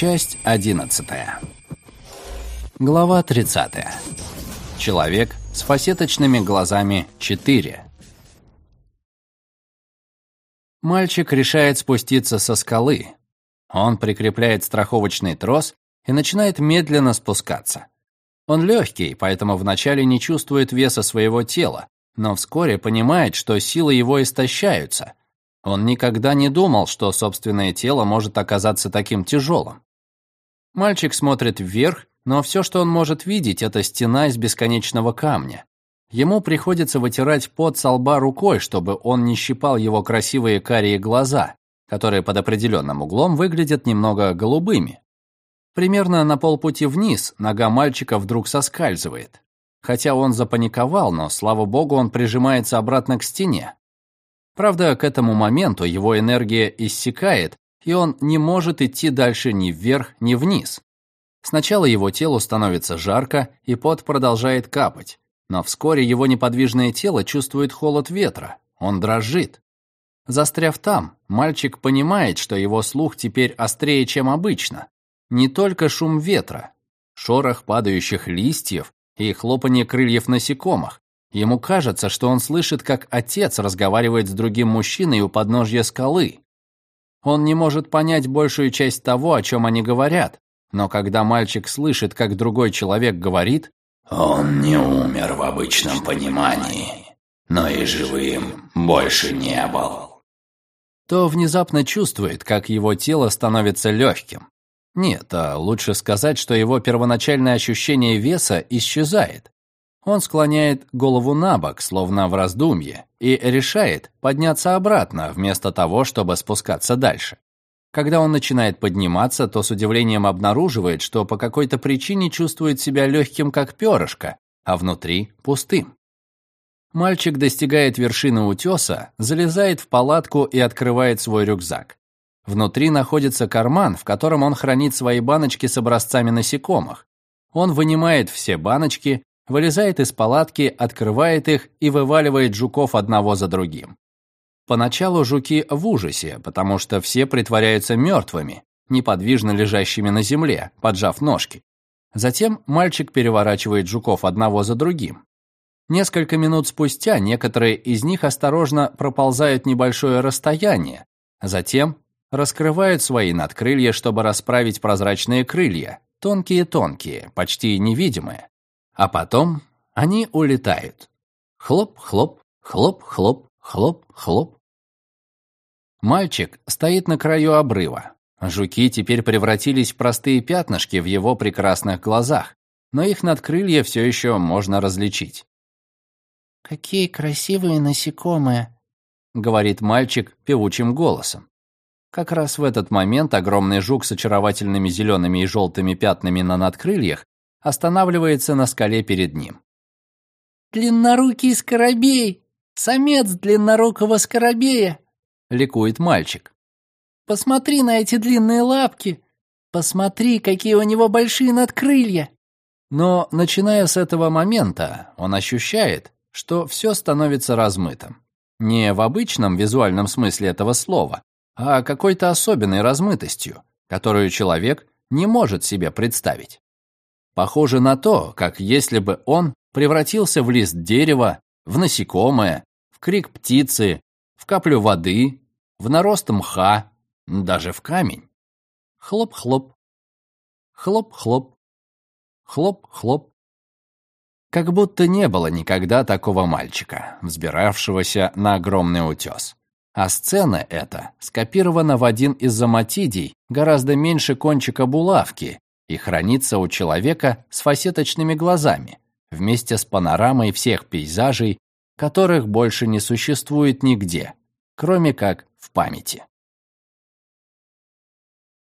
Часть 11. Глава 30. Человек с фасеточными глазами 4. Мальчик решает спуститься со скалы. Он прикрепляет страховочный трос и начинает медленно спускаться. Он легкий, поэтому вначале не чувствует веса своего тела, но вскоре понимает, что силы его истощаются. Он никогда не думал, что собственное тело может оказаться таким тяжелым. Мальчик смотрит вверх, но все, что он может видеть, это стена из бесконечного камня. Ему приходится вытирать пот со лба рукой, чтобы он не щипал его красивые карие глаза, которые под определенным углом выглядят немного голубыми. Примерно на полпути вниз нога мальчика вдруг соскальзывает. Хотя он запаниковал, но, слава богу, он прижимается обратно к стене. Правда, к этому моменту его энергия иссякает, и он не может идти дальше ни вверх, ни вниз. Сначала его телу становится жарко, и пот продолжает капать, но вскоре его неподвижное тело чувствует холод ветра, он дрожит. Застряв там, мальчик понимает, что его слух теперь острее, чем обычно. Не только шум ветра, шорох падающих листьев и хлопанье крыльев насекомых. Ему кажется, что он слышит, как отец разговаривает с другим мужчиной у подножья скалы. Он не может понять большую часть того, о чем они говорят, но когда мальчик слышит, как другой человек говорит, «Он не умер в обычном понимании, но и живым больше не был», то внезапно чувствует, как его тело становится легким. Нет, а лучше сказать, что его первоначальное ощущение веса исчезает. Он склоняет голову на бок, словно в раздумье, и решает подняться обратно, вместо того, чтобы спускаться дальше. Когда он начинает подниматься, то с удивлением обнаруживает, что по какой-то причине чувствует себя легким, как перышко, а внутри – пустым. Мальчик достигает вершины утеса, залезает в палатку и открывает свой рюкзак. Внутри находится карман, в котором он хранит свои баночки с образцами насекомых. Он вынимает все баночки, вылезает из палатки, открывает их и вываливает жуков одного за другим. Поначалу жуки в ужасе, потому что все притворяются мертвыми, неподвижно лежащими на земле, поджав ножки. Затем мальчик переворачивает жуков одного за другим. Несколько минут спустя некоторые из них осторожно проползают небольшое расстояние, затем раскрывают свои надкрылья, чтобы расправить прозрачные крылья, тонкие-тонкие, почти невидимые. А потом они улетают. Хлоп-хлоп, хлоп-хлоп, хлоп-хлоп. Мальчик стоит на краю обрыва. Жуки теперь превратились в простые пятнышки в его прекрасных глазах, но их надкрылья все еще можно различить. «Какие красивые насекомые», — говорит мальчик певучим голосом. Как раз в этот момент огромный жук с очаровательными зелеными и желтыми пятнами на надкрыльях останавливается на скале перед ним. «Длиннорукий скоробей! Самец длиннорукого скоробея!» — ликует мальчик. «Посмотри на эти длинные лапки! Посмотри, какие у него большие надкрылья!» Но, начиная с этого момента, он ощущает, что все становится размытым. Не в обычном визуальном смысле этого слова, а какой-то особенной размытостью, которую человек не может себе представить. Похоже на то, как если бы он превратился в лист дерева, в насекомое, в крик птицы, в каплю воды, в нарост мха, даже в камень. Хлоп-хлоп, хлоп-хлоп, хлоп-хлоп. Как будто не было никогда такого мальчика, взбиравшегося на огромный утес. А сцена эта скопирована в один из заматидий, гораздо меньше кончика булавки, и хранится у человека с фасеточными глазами, вместе с панорамой всех пейзажей, которых больше не существует нигде, кроме как в памяти.